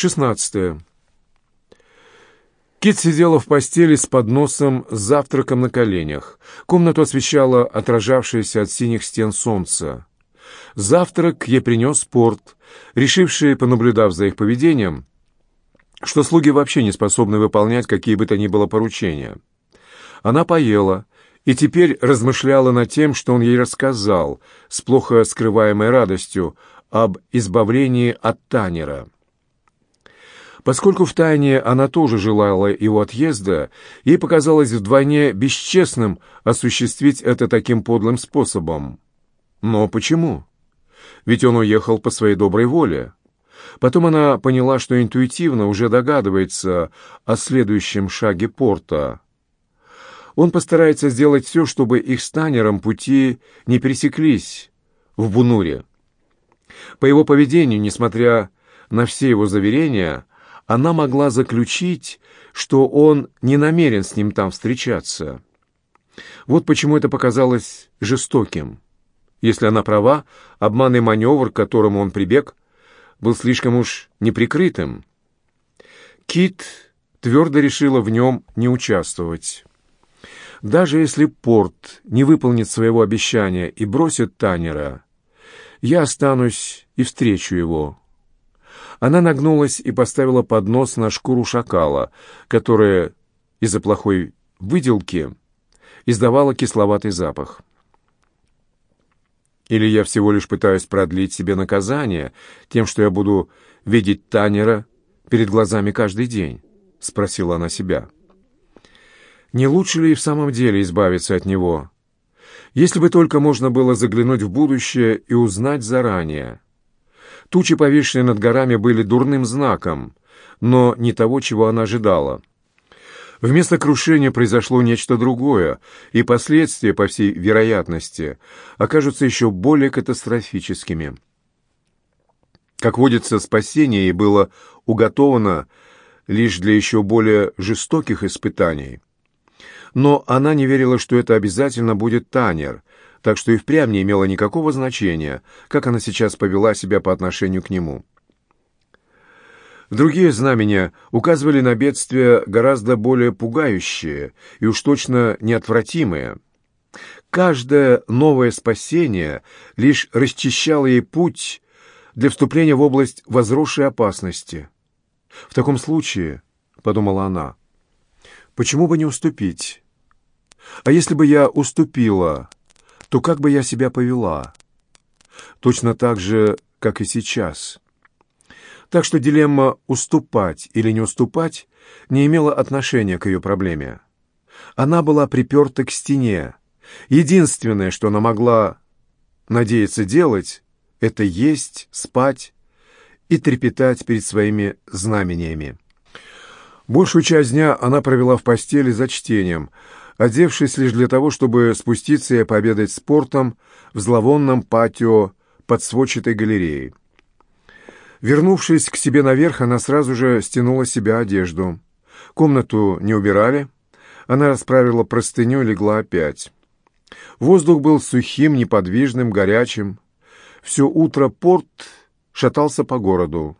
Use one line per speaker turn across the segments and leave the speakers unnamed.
16. Кит сидела в постели с подносом с завтраком на коленях. Комнату освещало отражавшееся от синих стен солнце. Завтрак ей принес спорт, решивший, понаблюдав за их поведением, что слуги вообще не способны выполнять какие бы то ни было поручения. Она поела и теперь размышляла над тем, что он ей рассказал, с плохо скрываемой радостью, об избавлении от Танера. Поскольку в тайне она тоже желала его отъезда, ей показалось вдвойне бесчестным осуществить это таким подлым способом. Но почему? Ведь он уехал по своей доброй воле. Потом она поняла, что интуитивно уже догадывается о следующем шаге порта. Он постарается сделать все, чтобы их с Танером пути не пересеклись в Бунуре. По его поведению, несмотря на все его заверения, она могла заключить, что он не намерен с ним там встречаться. Вот почему это показалось жестоким. Если она права, обманный маневр, к которому он прибег, был слишком уж неприкрытым. Кит твердо решила в нем не участвовать. Даже если Порт не выполнит своего обещания и бросит Танера, я останусь и встречу его. Она нагнулась и поставила поднос на шкуру шакала, которая из-за плохой выделки издавала кисловатый запах. Или я всего лишь пытаюсь продлить себе наказание тем, что я буду видеть Танера перед глазами каждый день? — спросила она себя. Не лучше ли в самом деле избавиться от него? Если бы только можно было заглянуть в будущее и узнать заранее. Тучи, повисшие над горами, были дурным знаком, но не того, чего она ожидала. Вместо крушения произошло нечто другое, и последствия, по всей вероятности, окажутся еще более катастрофическими. Как водится, спасение ей было уготовано лишь для еще более жестоких испытаний. Но она не верила, что это обязательно будет Танер, так что и впрямь не имело никакого значения, как она сейчас повела себя по отношению к нему. Другие знамения указывали на бедствия гораздо более пугающие и уж точно неотвратимые. Каждое новое спасение лишь расчищало ей путь для вступления в область возросшей опасности. «В таком случае», — подумала она, — «почему бы не уступить? А если бы я уступила, то как бы я себя повела? Точно так же, как и сейчас. Так что дилемма «уступать или не уступать» не имела отношения к ее проблеме. Она была приперта к стене. Единственное, что она могла надеяться делать, это есть, спать и трепетать перед своими знамениями. Большую часть дня она провела в постели за чтением – одевшись лишь для того, чтобы спуститься и пообедать спортом в зловонном патио под сводчатой галереей. Вернувшись к себе наверх, она сразу же стянула себе одежду. Комнату не убирали. Она расправила простыню и легла опять. Воздух был сухим, неподвижным, горячим. Все утро порт шатался по городу.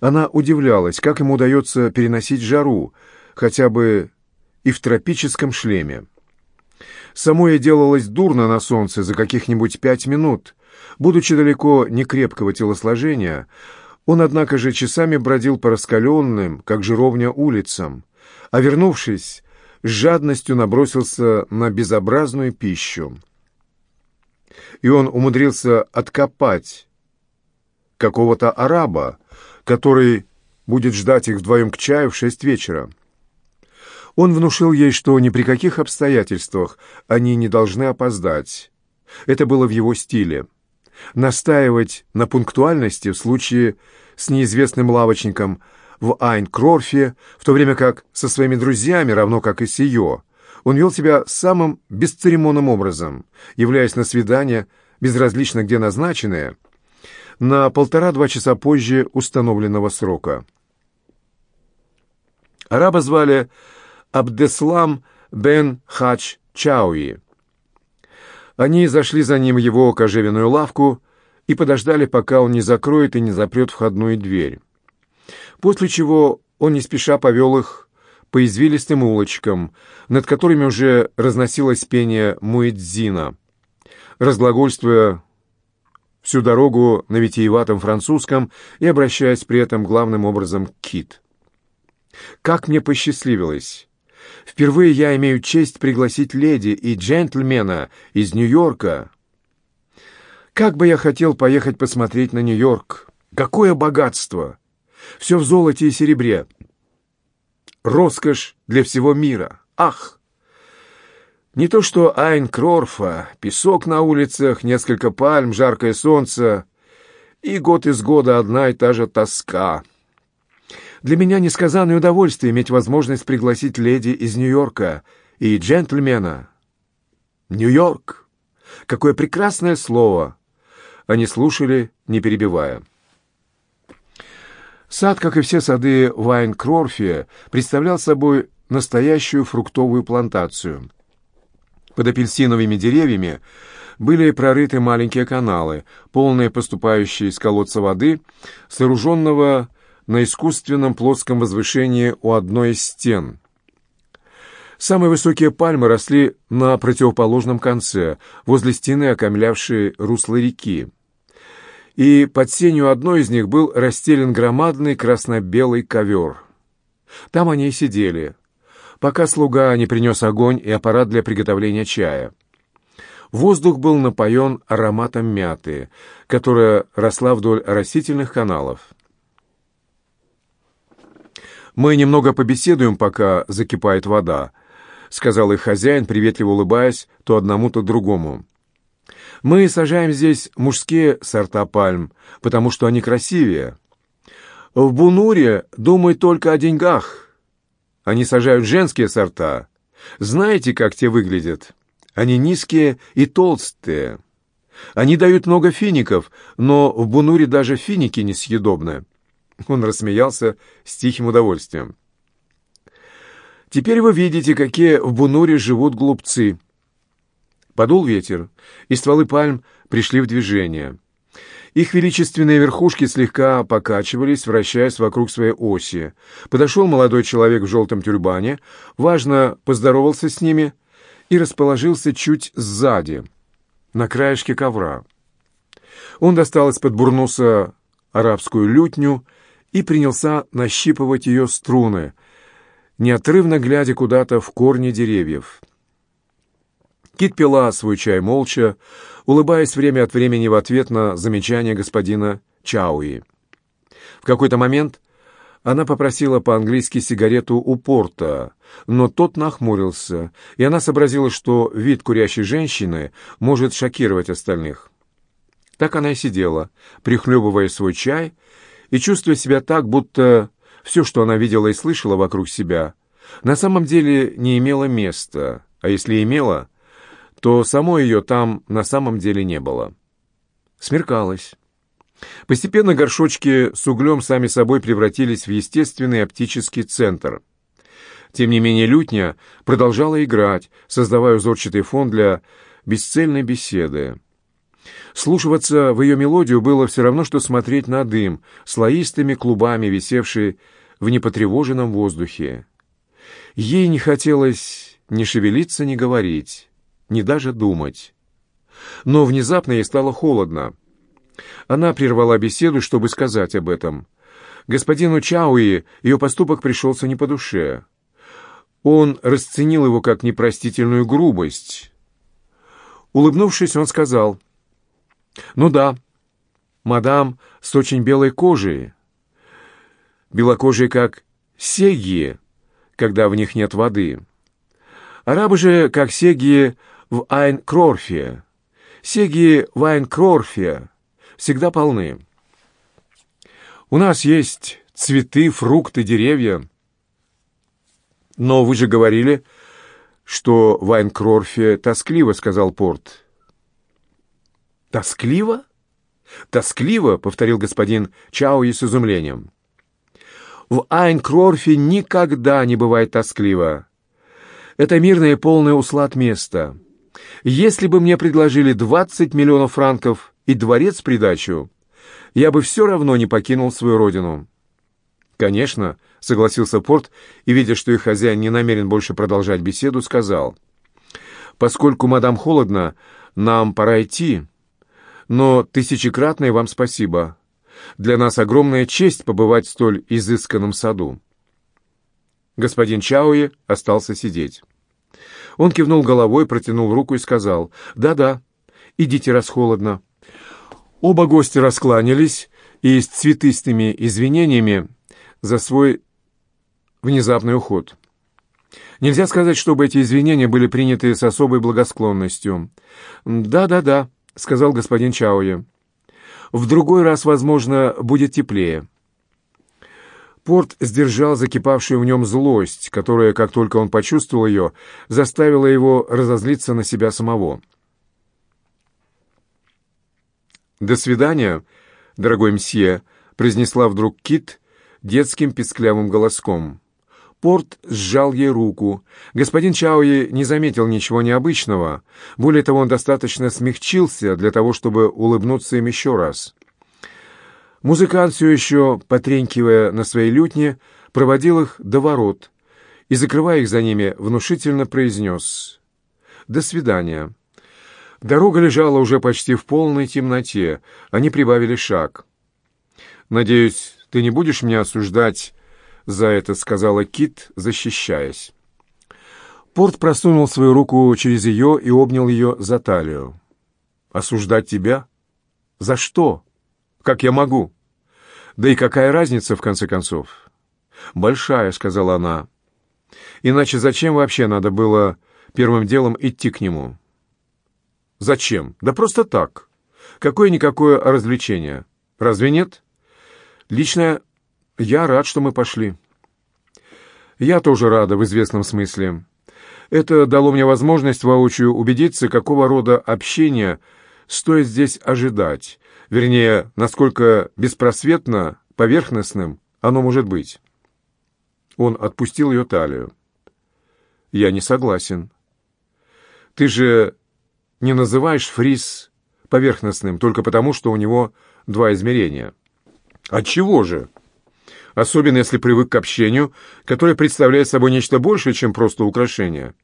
Она удивлялась, как ему удается переносить жару, хотя бы и в тропическом шлеме. Самой делалось дурно на солнце за каких-нибудь пять минут. Будучи далеко не крепкого телосложения, он, однако же, часами бродил по раскаленным, как жировня, улицам, а, вернувшись, с жадностью набросился на безобразную пищу. И он умудрился откопать какого-то араба, который будет ждать их вдвоем к чаю в шесть вечера. Он внушил ей, что ни при каких обстоятельствах они не должны опоздать. Это было в его стиле. Настаивать на пунктуальности в случае с неизвестным лавочником в Айн-Крорфе, в то время как со своими друзьями, равно как и с ее, он вел себя самым бесцеремонным образом, являясь на свидание, безразлично где назначенное, на полтора-два часа позже установленного срока. Араба звали Абдеслам бен Хач Чауи. Они зашли за ним в его кожевенную лавку и подождали, пока он не закроет и не запрет входную дверь. после чего он не спеша повел их по извилистым улочкам, над которыми уже разносилось пение Муэдзина, разглагольствуя всю дорогу на витиеватом французском и обращаясь при этом главным образом к Кит. «Как мне посчастливилось! Впервые я имею честь пригласить леди и джентльмена из Нью-Йорка. Как бы я хотел поехать посмотреть на Нью-Йорк! Какое богатство! Все в золоте и серебре! Роскошь для всего мира! Ах!» Не то что Айн Крорфа, песок на улицах, несколько пальм, жаркое солнце и год из года одна и та же тоска. Для меня несказанное удовольствие иметь возможность пригласить леди из Нью-Йорка и джентльмена. Нью-Йорк! Какое прекрасное слово! Они слушали, не перебивая. Сад, как и все сады в Айн-Крорфе, представлял собой настоящую фруктовую плантацию — под апельсиновыми деревьями были прорыты маленькие каналы, полные поступающие из колодца воды, сооруженного на искусственном плоском возвышении у одной из стен. Самые высокие пальмы росли на противоположном конце, возле стены, окаймлявшей русло реки. И под сенью одной из них был расстелен громадный красно-белый ковер. Там они и сидели, пока слуга не принес огонь и аппарат для приготовления чая. Воздух был напоен ароматом мяты, которая росла вдоль растительных каналов. «Мы немного побеседуем, пока закипает вода», — сказал их хозяин, приветливо улыбаясь то одному, то другому. «Мы сажаем здесь мужские сорта пальм, потому что они красивее. В Бунуре думают только о деньгах». Они сажают женские сорта. Знаете, как те выглядят? Они низкие и толстые. Они дают много фиников, но в Бунуре даже финики несъедобны. Он рассмеялся с тихим удовольствием. Теперь вы видите, какие в Бунуре живут глупцы. Подул ветер, и стволы пальм пришли в движение. Их величественные верхушки слегка покачивались, вращаясь вокруг своей оси. Подошел молодой человек в желтом тюрбане, важно поздоровался с ними и расположился чуть сзади, на краешке ковра. Он достал из-под бурнуса арабскую лютню и принялся нащипывать ее струны, неотрывно глядя куда-то в корни деревьев. Кит пила свой чай молча, улыбаясь время от времени в ответ на замечание господина Чауи. В какой-то момент она попросила по-английски сигарету у порта, но тот нахмурился, и она сообразила, что вид курящей женщины может шокировать остальных. Так она и сидела, прихлебывая свой чай и чувствуя себя так, будто все, что она видела и слышала вокруг себя, на самом деле не имело места, а если имело, то самой ее там на самом деле не было. Смеркалось. Постепенно горшочки с углем сами собой превратились в естественный оптический центр. Тем не менее лютня продолжала играть, создавая узорчатый фон для бесцельной беседы. Слушаться в ее мелодию было все равно, что смотреть на дым, слоистыми клубами, висевший в непотревоженном воздухе. Ей не хотелось ни шевелиться, ни говорить ни даже думать. Но внезапно ей стало холодно. Она прервала беседу, чтобы сказать об этом. Господину Чауи ее поступок пришелся не по душе. Он расценил его как непростительную грубость. Улыбнувшись, он сказал, «Ну да, мадам с очень белой кожей, белокожие как сегии, когда в них нет воды. Арабы же, как сегии, в Айн-Крорфе. Сеги в Айн-Крорфе всегда полны. У нас есть цветы, фрукты, деревья. Но вы же говорили, что в Айн-Крорфе тоскливо, сказал Порт. Тоскливо? Тоскливо, повторил господин Чауи с изумлением. В Айн-Крорфе никогда не бывает тоскливо. Это мирное и полное услад место. Если бы мне предложили 20 миллионов франков и дворец придачу, я бы все равно не покинул свою родину. «Конечно», — согласился Порт, и, видя, что их хозяин не намерен больше продолжать беседу, сказал, «Поскольку мадам холодно, нам пора идти, но тысячекратное вам спасибо. Для нас огромная честь побывать в столь изысканном саду». Господин Чауи остался сидеть. Он кивнул головой, протянул руку и сказал, «Да-да, идите, раз холодно». Оба гостя раскланялись и с цветистыми извинениями за свой внезапный уход. Нельзя сказать, чтобы эти извинения были приняты с особой благосклонностью. «Да-да-да», — сказал господин Чауи. «В другой раз, возможно, будет теплее». Порт сдержал закипавшую в нем злость, которая, как только он почувствовал ее, заставила его разозлиться на себя самого. «До свидания, дорогой мсье», — произнесла вдруг Кит детским писклявым голоском. Порт сжал ей руку. Господин Чауи не заметил ничего необычного. Более того, он достаточно смягчился для того, чтобы улыбнуться им еще раз. Музыкант, все еще потренькивая на своей лютне, проводил их до ворот и, закрывая их за ними, внушительно произнес «До свидания». Дорога лежала уже почти в полной темноте. Они прибавили шаг. «Надеюсь, ты не будешь меня осуждать за это», — сказала Кит, защищаясь. Порт просунул свою руку через ее и обнял ее за талию. «Осуждать тебя? За что?» Как я могу? Да и какая разница, в конце концов? Большая, сказала она. Иначе зачем вообще надо было первым делом идти к нему? Зачем? Да просто так. Какое-никакое развлечение. Разве нет? Лично я рад, что мы пошли. Я тоже рада в известном смысле. Это дало мне возможность воочию убедиться, какого рода общение стоит здесь ожидать, Вернее, насколько беспросветно, поверхностным оно может быть. Он отпустил ее талию. «Я не согласен. Ты же не называешь фриз поверхностным только потому, что у него два измерения. Отчего же? Особенно если привык к общению, которое представляет собой нечто большее, чем просто украшение.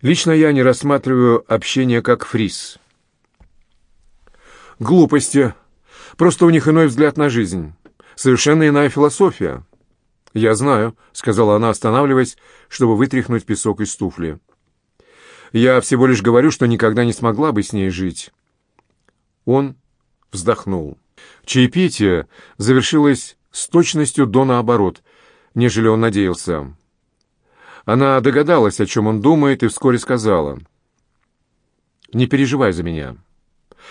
Лично я не рассматриваю общение как фриз. Глупости. Просто у них иной взгляд на жизнь. Совершенно иная философия. «Я знаю», — сказала она, останавливаясь, чтобы вытряхнуть песок из туфли. «Я всего лишь говорю, что никогда не смогла бы с ней жить». Он вздохнул. Чаепитие завершилось с точностью до наоборот, нежели он надеялся. Она догадалась, о чем он думает, и вскоре сказала. «Не переживай за меня».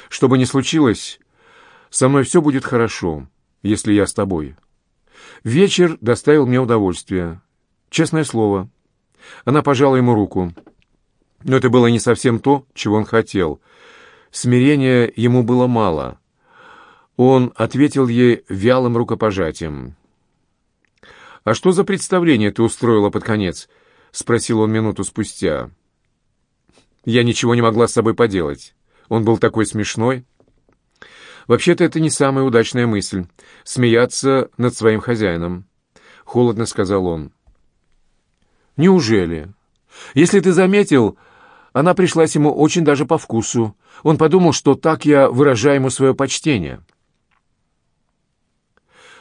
Что бы ни случилось, со мной все будет хорошо, если я с тобой. Вечер доставил мне удовольствие. Честное слово. Она пожала ему руку. Но это было не совсем то, чего он хотел. Смирения ему было мало. Он ответил ей вялым рукопожатием. «А что за представление ты устроила под конец?» — спросил он минуту спустя. «Я ничего не могла с собой поделать. Он был такой смешной. Вообще-то это не самая удачная мысль — смеяться над своим хозяином. Холодно сказал он. Неужели? Если ты заметил, она пришлась ему очень даже по вкусу. Он подумал, что так я выражаю ему свое почтение.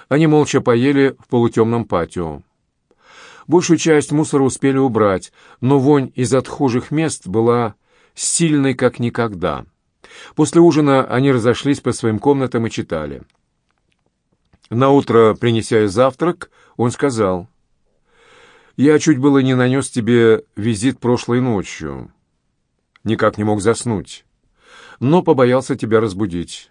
Они молча поели в полутемном патио. Большую часть мусора успели убрать, но вонь из отхожих мест была сильной как никогда. После ужина они разошлись по своим комнатам и читали. Наутро, принеся завтрак, он сказал, «Я чуть было не нанес тебе визит прошлой ночью. Никак не мог заснуть, но побоялся тебя разбудить».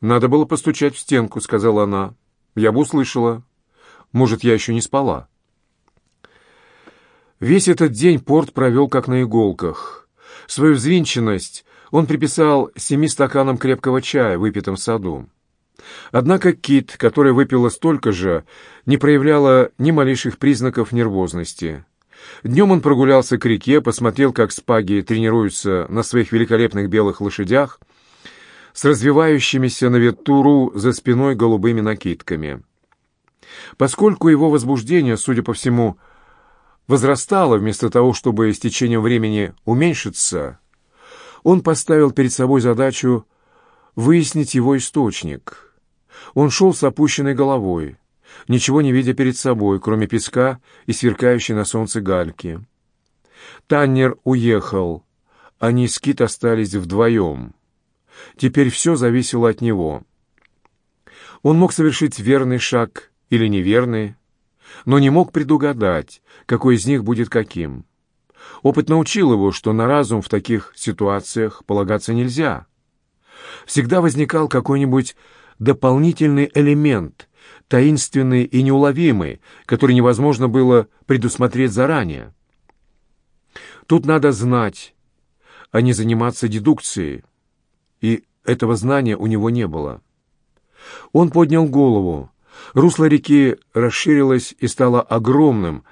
«Надо было постучать в стенку», — сказала она. «Я бы услышала. Может, я еще не спала». Весь этот день Порт провел как на иголках. Свою взвинченность он приписал семи стаканам крепкого чая, выпитым в саду. Однако Кит, которая выпила столько же, не проявляла ни малейших признаков нервозности. Днем он прогулялся к реке, посмотрел, как спаги тренируются на своих великолепных белых лошадях с развивающимися на ветру за спиной голубыми накидками. Поскольку его возбуждение, судя по всему, возрастало вместо того, чтобы с течением времени уменьшиться, он поставил перед собой задачу выяснить его источник. Он шел с опущенной головой, ничего не видя перед собой, кроме песка и сверкающей на солнце гальки. Таннер уехал, они с Кит остались вдвоем. Теперь все зависело от него. Он мог совершить верный шаг или неверный, но не мог предугадать, какой из них будет каким. Опыт научил его, что на разум в таких ситуациях полагаться нельзя. Всегда возникал какой-нибудь дополнительный элемент, таинственный и неуловимый, который невозможно было предусмотреть заранее. Тут надо знать, а не заниматься дедукцией, и этого знания у него не было. Он поднял голову. Русло реки расширилось и стало огромным,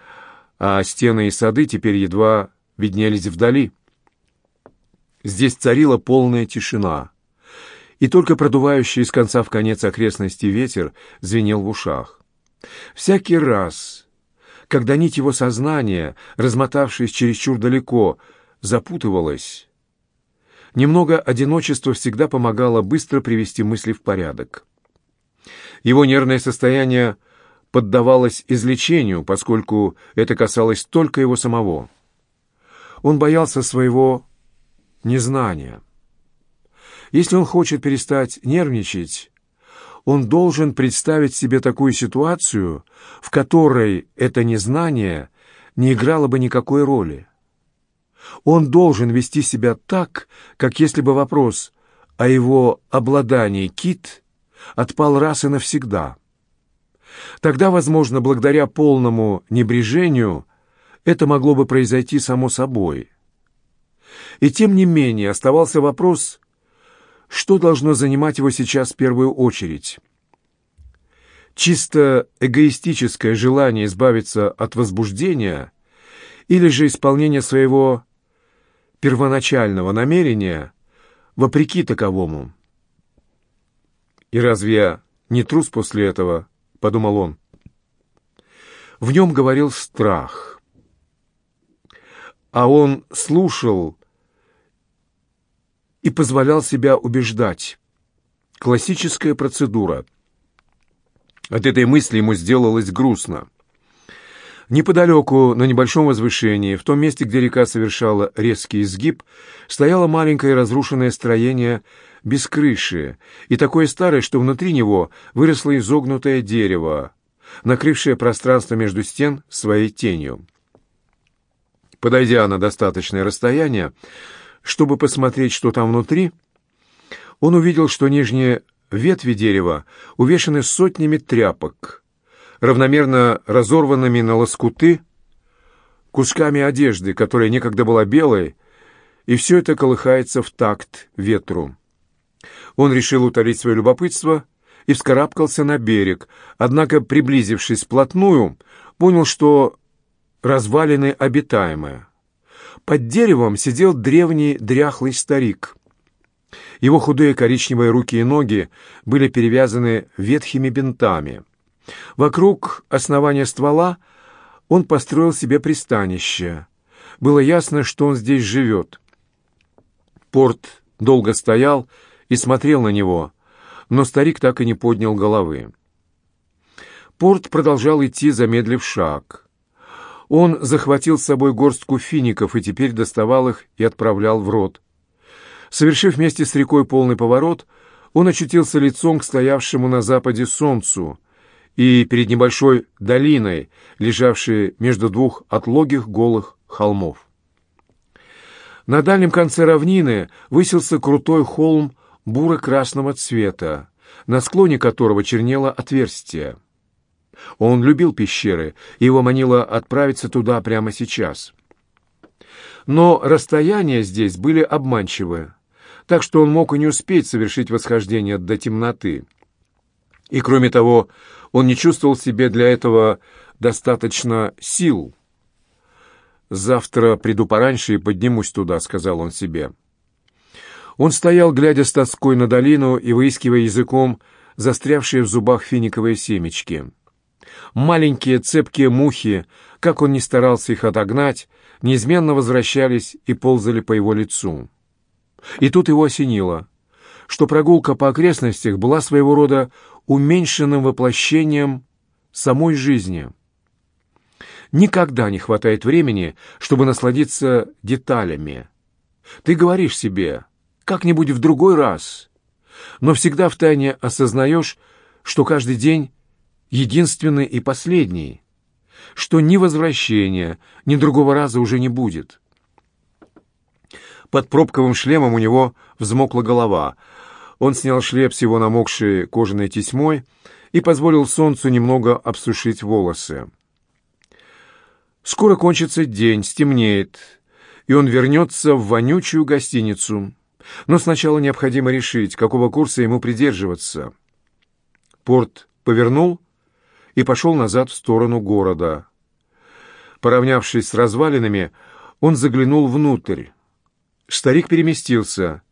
а стены и сады теперь едва виднелись вдали. Здесь царила полная тишина, и только продувающий из конца в конец окрестности ветер звенел в ушах. Всякий раз, когда нить его сознания, размотавшись чересчур далеко, запутывалась, немного одиночества всегда помогало быстро привести мысли в порядок. Его нервное состояние поддавалось излечению, поскольку это касалось только его самого. Он боялся своего незнания. Если он хочет перестать нервничать, он должен представить себе такую ситуацию, в которой это незнание не играло бы никакой роли. Он должен вести себя так, как если бы вопрос о его обладании кит отпал раз и навсегда. Тогда, возможно, благодаря полному небрежению, это могло бы произойти само собой. И тем не менее оставался вопрос, что должно занимать его сейчас в первую очередь. Чисто эгоистическое желание избавиться от возбуждения или же исполнение своего первоначального намерения вопреки таковому. «И разве я не трус после этого?» — подумал он. В нем говорил страх. А он слушал и позволял себя убеждать. Классическая процедура. От этой мысли ему сделалось грустно. Неподалеку, на небольшом возвышении, в том месте, где река совершала резкий изгиб, стояло маленькое разрушенное строение без крыши, и такое старое, что внутри него выросло изогнутое дерево, накрывшее пространство между стен своей тенью. Подойдя на достаточное расстояние, чтобы посмотреть, что там внутри, он увидел, что нижние ветви дерева увешаны сотнями тряпок, равномерно разорванными на лоскуты, кусками одежды, которая некогда была белой, и все это колыхается в такт ветру. Он решил утолить свое любопытство и вскарабкался на берег, однако, приблизившись вплотную, понял, что развалины обитаемые. Под деревом сидел древний дряхлый старик. Его худые коричневые руки и ноги были перевязаны ветхими бинтами. Вокруг основания ствола он построил себе пристанище. Было ясно, что он здесь живет. Порт долго стоял, и смотрел на него, но старик так и не поднял головы. Порт продолжал идти, замедлив шаг. Он захватил с собой горстку фиников и теперь доставал их и отправлял в рот. Совершив вместе с рекой полный поворот, он очутился лицом к стоявшему на западе солнцу и перед небольшой долиной, лежавшей между двух отлогих голых холмов. На дальнем конце равнины высился крутой холм буро-красного цвета, на склоне которого чернело отверстие. Он любил пещеры, и его манило отправиться туда прямо сейчас. Но расстояния здесь были обманчивы, так что он мог и не успеть совершить восхождение до темноты. И кроме того, он не чувствовал себе для этого достаточно сил. «Завтра приду пораньше и поднимусь туда», — сказал он себе. Он стоял, глядя с тоской на долину и выискивая языком застрявшие в зубах финиковые семечки. Маленькие цепкие мухи, как он ни старался их отогнать, неизменно возвращались и ползали по его лицу. И тут его осенило, что прогулка по окрестностях была своего рода уменьшенным воплощением самой жизни. Никогда не хватает времени, чтобы насладиться деталями. Ты говоришь себе «как-нибудь в другой раз», но всегда втайне осознаешь, что каждый день единственный и последний, что ни возвращения, ни другого раза уже не будет. Под пробковым шлемом у него взмокла голова. Он снял шлеп с его намокшей кожаной тесьмой и позволил солнцу немного обсушить волосы. Скоро кончится день, стемнеет, и он вернется в вонючую гостиницу. Но сначала необходимо решить, какого курса ему придерживаться. Порт повернул и пошел назад в сторону города. Поравнявшись с развалинами, он заглянул внутрь. Старик переместился.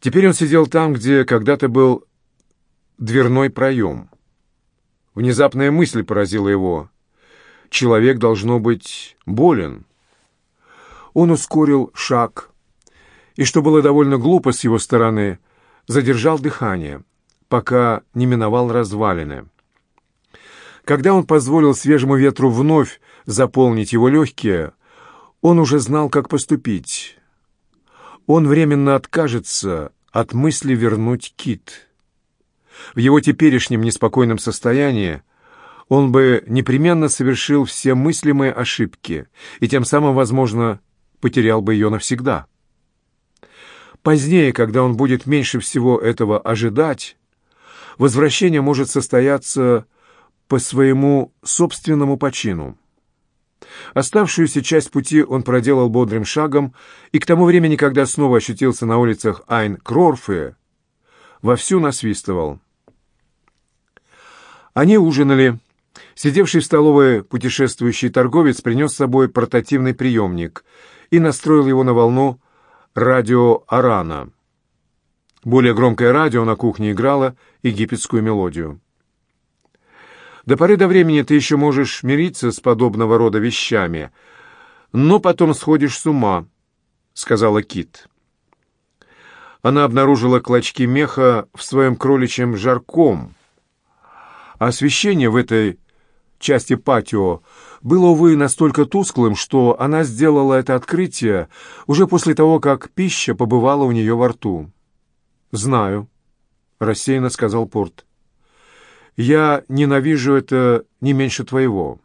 Теперь он сидел там, где когда-то был дверной проем. Внезапная мысль поразила его. Человек должно быть болен. Он ускорил шаг, и, что было довольно глупо с его стороны, задержал дыхание, пока не миновал развалины. Когда он позволил свежему ветру вновь заполнить его легкие, он уже знал, как поступить. Он временно откажется от мысли вернуть кит. В его теперешнем неспокойном состоянии он бы непременно совершил все мыслимые ошибки и тем самым, возможно, потерял бы ее навсегда. Позднее, когда он будет меньше всего этого ожидать, возвращение может состояться по своему собственному почину. Оставшуюся часть пути он проделал бодрым шагом, и к тому времени, когда снова ощутился на улицах Айн-Крорфе, вовсю насвистывал. Они ужинали. Сидевший в столовой путешествующий торговец принес с собой портативный приемник и настроил его на волну радио Арана. Более громкое радио на кухне играло египетскую мелодию. До поры до времени ты еще можешь мириться с подобного рода вещами, но потом сходишь с ума», — сказала Кит. Она обнаружила клочки меха в своем кроличьем жарком. Освещение в этой части патио было, увы, настолько тусклым, что она сделала это открытие уже после того, как пища побывала у нее во рту. «Знаю», — рассеянно сказал Порт. Я ненавижу это не меньше твоего.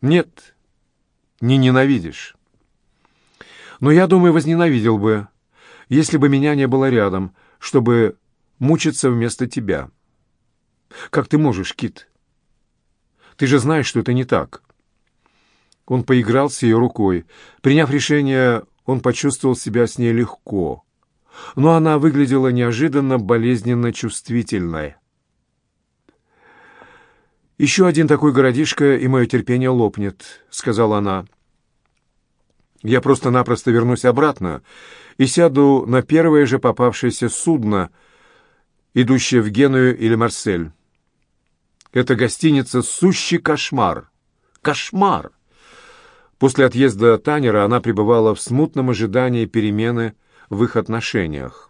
Нет, не ненавидишь. Но я думаю, возненавидел бы, если бы меня не было рядом, чтобы мучиться вместо тебя. Как ты можешь, Кит? Ты же знаешь, что это не так. Он поиграл с ее рукой. Приняв решение, он почувствовал себя с ней легко. Но она выглядела неожиданно болезненно чувствительной. «Еще один такой городишко, и мое терпение лопнет», — сказала она. «Я просто-напросто вернусь обратно и сяду на первое же попавшееся судно, идущее в Геную или Марсель. Эта гостиница — сущий кошмар. Кошмар!» После отъезда Танера она пребывала в смутном ожидании перемены в их отношениях.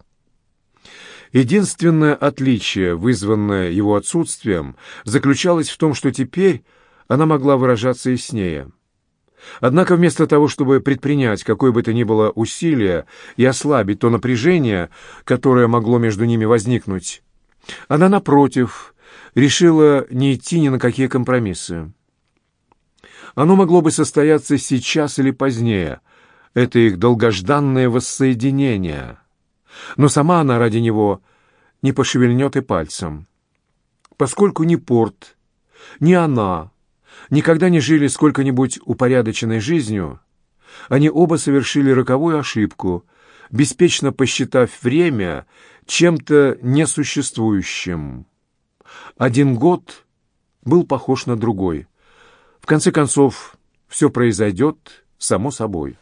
Единственное отличие, вызванное его отсутствием, заключалось в том, что теперь она могла выражаться яснее. Однако вместо того, чтобы предпринять какое бы то ни было усилие и ослабить то напряжение, которое могло между ними возникнуть, она, напротив, решила не идти ни на какие компромиссы. Оно могло бы состояться сейчас или позднее, это их долгожданное воссоединение — но сама она ради него не пошевельнет и пальцем. Поскольку ни Порт, ни она никогда не жили сколько-нибудь упорядоченной жизнью, они оба совершили роковую ошибку, беспечно посчитав время чем-то несуществующим. Один год был похож на другой. В конце концов, все произойдет само собой.